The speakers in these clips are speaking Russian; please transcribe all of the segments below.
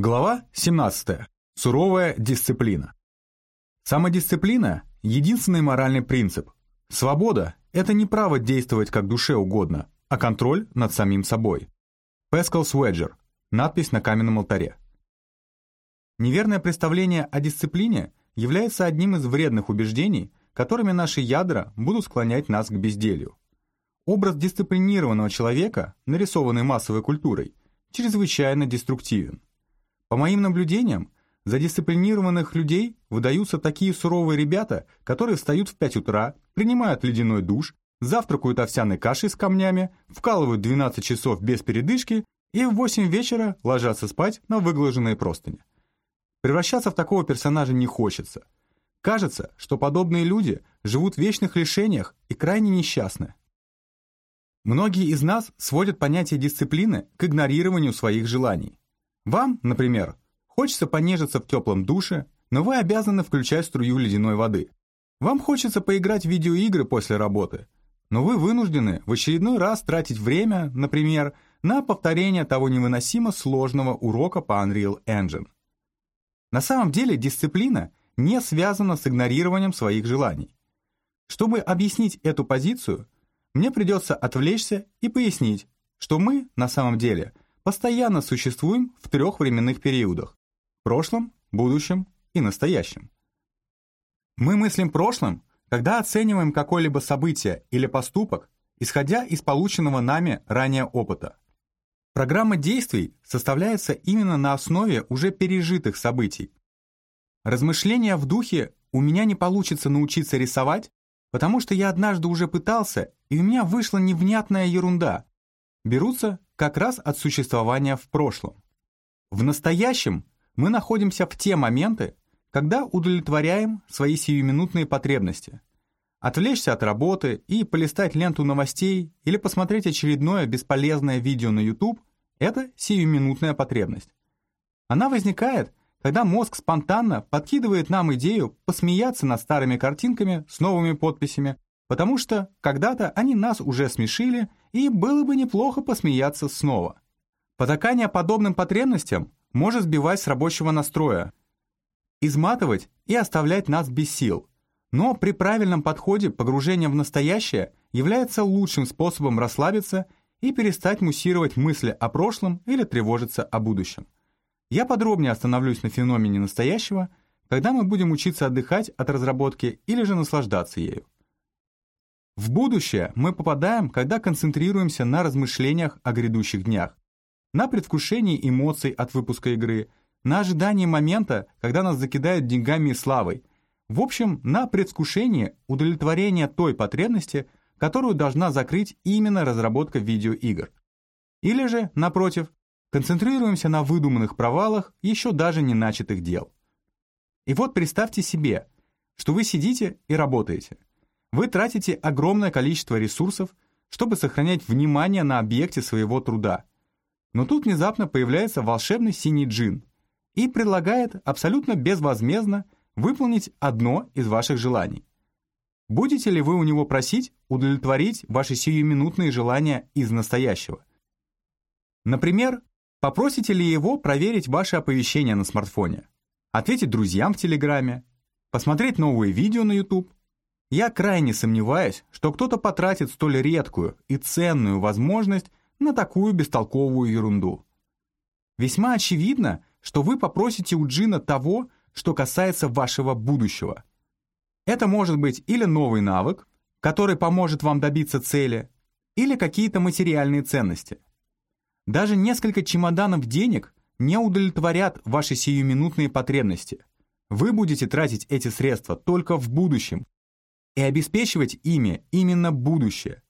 Глава 17. Суровая дисциплина. Самодисциплина – единственный моральный принцип. Свобода – это не право действовать как душе угодно, а контроль над самим собой. Пескал Суэджер. Надпись на каменном алтаре. Неверное представление о дисциплине является одним из вредных убеждений, которыми наши ядра будут склонять нас к безделью. Образ дисциплинированного человека, нарисованный массовой культурой, чрезвычайно деструктивен. По моим наблюдениям, за дисциплинированных людей выдаются такие суровые ребята, которые встают в 5 утра, принимают ледяной душ, завтракают овсяной кашей с камнями, вкалывают 12 часов без передышки и в 8 вечера ложатся спать на выглаженные простыни. Превращаться в такого персонажа не хочется. Кажется, что подобные люди живут в вечных лишениях и крайне несчастны. Многие из нас сводят понятие дисциплины к игнорированию своих желаний. Вам, например, хочется понежиться в теплом душе, но вы обязаны включать струю ледяной воды. Вам хочется поиграть в видеоигры после работы, но вы вынуждены в очередной раз тратить время, например, на повторение того невыносимо сложного урока по Unreal Engine. На самом деле дисциплина не связана с игнорированием своих желаний. Чтобы объяснить эту позицию, мне придется отвлечься и пояснить, что мы, на самом деле, постоянно существуем в трех временных периодах – прошлом, будущем и настоящем. Мы мыслим прошлым, когда оцениваем какое-либо событие или поступок, исходя из полученного нами ранее опыта. Программа действий составляется именно на основе уже пережитых событий. Размышления в духе «у меня не получится научиться рисовать», потому что я однажды уже пытался, и у меня вышла невнятная ерунда, берутся как раз от существования в прошлом. В настоящем мы находимся в те моменты, когда удовлетворяем свои сиюминутные потребности. Отвлечься от работы и полистать ленту новостей или посмотреть очередное бесполезное видео на YouTube – это сиюминутная потребность. Она возникает, когда мозг спонтанно подкидывает нам идею посмеяться над старыми картинками с новыми подписями, потому что когда-то они нас уже смешили и было бы неплохо посмеяться снова. Потакание подобным потребностям может сбивать с рабочего настроя, изматывать и оставлять нас без сил. Но при правильном подходе погружение в настоящее является лучшим способом расслабиться и перестать муссировать мысли о прошлом или тревожиться о будущем. Я подробнее остановлюсь на феномене настоящего, когда мы будем учиться отдыхать от разработки или же наслаждаться ею. В будущее мы попадаем, когда концентрируемся на размышлениях о грядущих днях, на предвкушении эмоций от выпуска игры, на ожидании момента, когда нас закидают деньгами и славой, в общем, на предвкушении удовлетворения той потребности, которую должна закрыть именно разработка видеоигр. Или же, напротив, концентрируемся на выдуманных провалах еще даже не начатых дел. И вот представьте себе, что вы сидите и работаете – вы тратите огромное количество ресурсов, чтобы сохранять внимание на объекте своего труда. Но тут внезапно появляется волшебный синий джин и предлагает абсолютно безвозмездно выполнить одно из ваших желаний. Будете ли вы у него просить удовлетворить ваши сиюминутные желания из настоящего? Например, попросите ли его проверить ваши оповещения на смартфоне, ответить друзьям в Телеграме, посмотреть новые видео на YouTube, я крайне сомневаюсь, что кто-то потратит столь редкую и ценную возможность на такую бестолковую ерунду. Весьма очевидно, что вы попросите у Джина того, что касается вашего будущего. Это может быть или новый навык, который поможет вам добиться цели, или какие-то материальные ценности. Даже несколько чемоданов денег не удовлетворят ваши сиюминутные потребности. Вы будете тратить эти средства только в будущем, и обеспечивать ими именно будущее.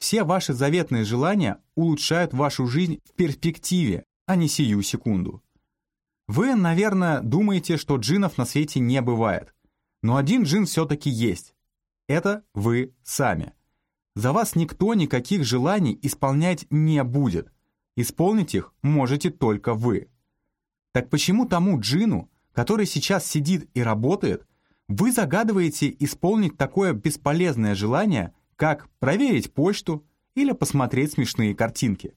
Все ваши заветные желания улучшают вашу жизнь в перспективе, а не сию секунду. Вы, наверное, думаете, что джинов на свете не бывает. Но один джин все-таки есть. Это вы сами. За вас никто никаких желаний исполнять не будет. Исполнить их можете только вы. Так почему тому джину, который сейчас сидит и работает, вы загадываете исполнить такое бесполезное желание, как проверить почту или посмотреть смешные картинки.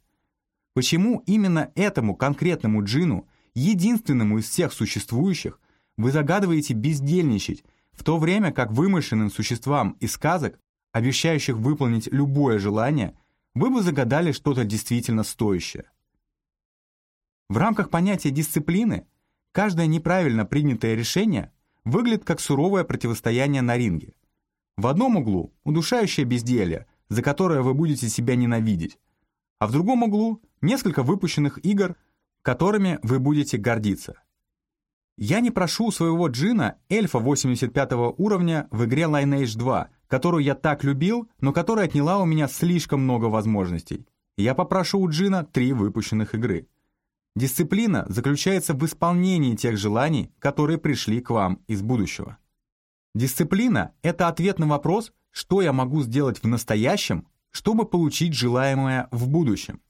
Почему именно этому конкретному джину единственному из всех существующих, вы загадываете бездельничать, в то время как вымышленным существам из сказок, обещающих выполнить любое желание, вы бы загадали что-то действительно стоящее. В рамках понятия дисциплины каждое неправильно принятое решение выглядит как суровое противостояние на ринге. В одном углу – удушающее безделье, за которое вы будете себя ненавидеть, а в другом углу – несколько выпущенных игр, которыми вы будете гордиться. Я не прошу своего джина эльфа 85 уровня в игре Lineage 2, которую я так любил, но которая отняла у меня слишком много возможностей. Я попрошу у джина три выпущенных игры. Дисциплина заключается в исполнении тех желаний, которые пришли к вам из будущего. Дисциплина — это ответ на вопрос, что я могу сделать в настоящем, чтобы получить желаемое в будущем.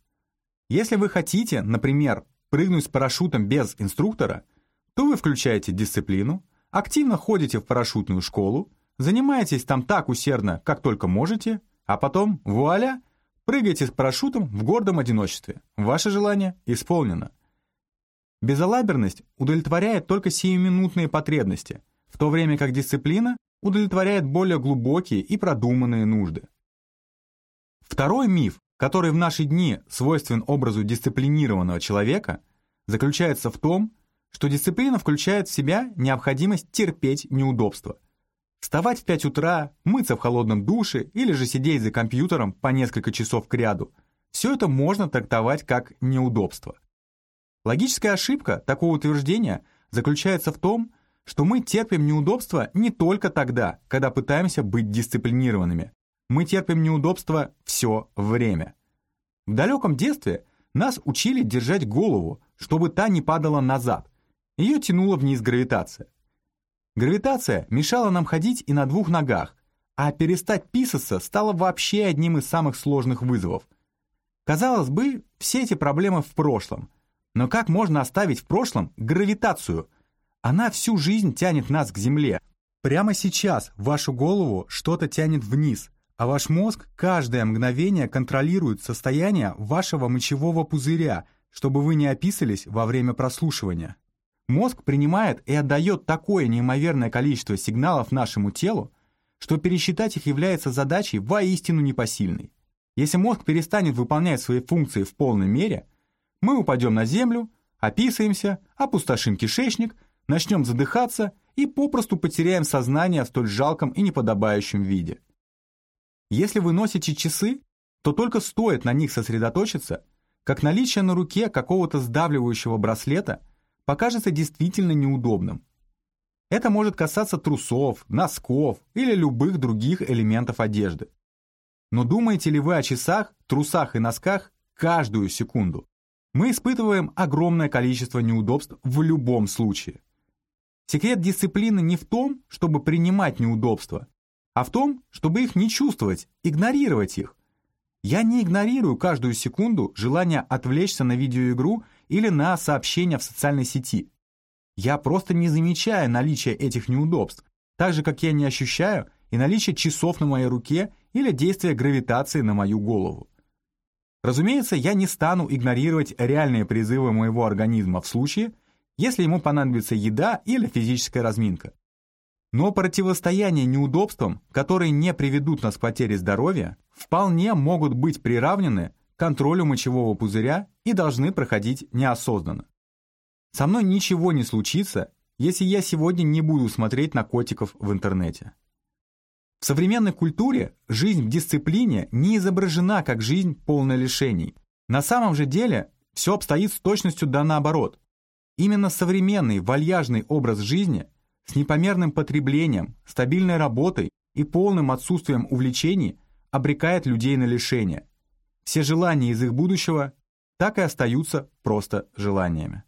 Если вы хотите, например, прыгнуть с парашютом без инструктора — то вы включаете дисциплину, активно ходите в парашютную школу, занимаетесь там так усердно, как только можете, а потом, вуаля, прыгаете с парашютом в гордом одиночестве. Ваше желание исполнено. Безалаберность удовлетворяет только сиюминутные потребности, в то время как дисциплина удовлетворяет более глубокие и продуманные нужды. Второй миф, который в наши дни свойствен образу дисциплинированного человека, заключается в том, что дисциплина включает в себя необходимость терпеть неудобства. Вставать в 5 утра, мыться в холодном душе или же сидеть за компьютером по несколько часов к ряду – все это можно трактовать как неудобство. Логическая ошибка такого утверждения заключается в том, что мы терпим неудобства не только тогда, когда пытаемся быть дисциплинированными. Мы терпим неудобства все время. В далеком детстве нас учили держать голову, чтобы та не падала назад, ее тянула вниз гравитация. Гравитация мешала нам ходить и на двух ногах, а перестать писаться стало вообще одним из самых сложных вызовов. Казалось бы, все эти проблемы в прошлом. Но как можно оставить в прошлом гравитацию? Она всю жизнь тянет нас к Земле. Прямо сейчас вашу голову что-то тянет вниз, а ваш мозг каждое мгновение контролирует состояние вашего мочевого пузыря, чтобы вы не описались во время прослушивания. Мозг принимает и отдает такое неимоверное количество сигналов нашему телу, что пересчитать их является задачей воистину непосильной. Если мозг перестанет выполнять свои функции в полной мере, мы упадем на землю, описаемся, опустошим кишечник, начнем задыхаться и попросту потеряем сознание в столь жалком и неподобающем виде. Если вы носите часы, то только стоит на них сосредоточиться, как наличие на руке какого-то сдавливающего браслета – покажется действительно неудобным. Это может касаться трусов, носков или любых других элементов одежды. Но думаете ли вы о часах, трусах и носках каждую секунду? Мы испытываем огромное количество неудобств в любом случае. Секрет дисциплины не в том, чтобы принимать неудобства, а в том, чтобы их не чувствовать, игнорировать их. Я не игнорирую каждую секунду желание отвлечься на видеоигру или на сообщения в социальной сети. Я просто не замечаю наличия этих неудобств, так же, как я не ощущаю и наличие часов на моей руке или действия гравитации на мою голову. Разумеется, я не стану игнорировать реальные призывы моего организма в случае, если ему понадобится еда или физическая разминка. Но противостояние неудобствам, которые не приведут нас к потере здоровья, вполне могут быть приравнены контролю мочевого пузыря и должны проходить неосознанно. Со мной ничего не случится, если я сегодня не буду смотреть на котиков в интернете. В современной культуре жизнь в дисциплине не изображена как жизнь полная лишений. На самом же деле все обстоит с точностью да наоборот. Именно современный вальяжный образ жизни с непомерным потреблением, стабильной работой и полным отсутствием увлечений обрекает людей на лишение – все желания из их будущего так и остаются просто желаниями.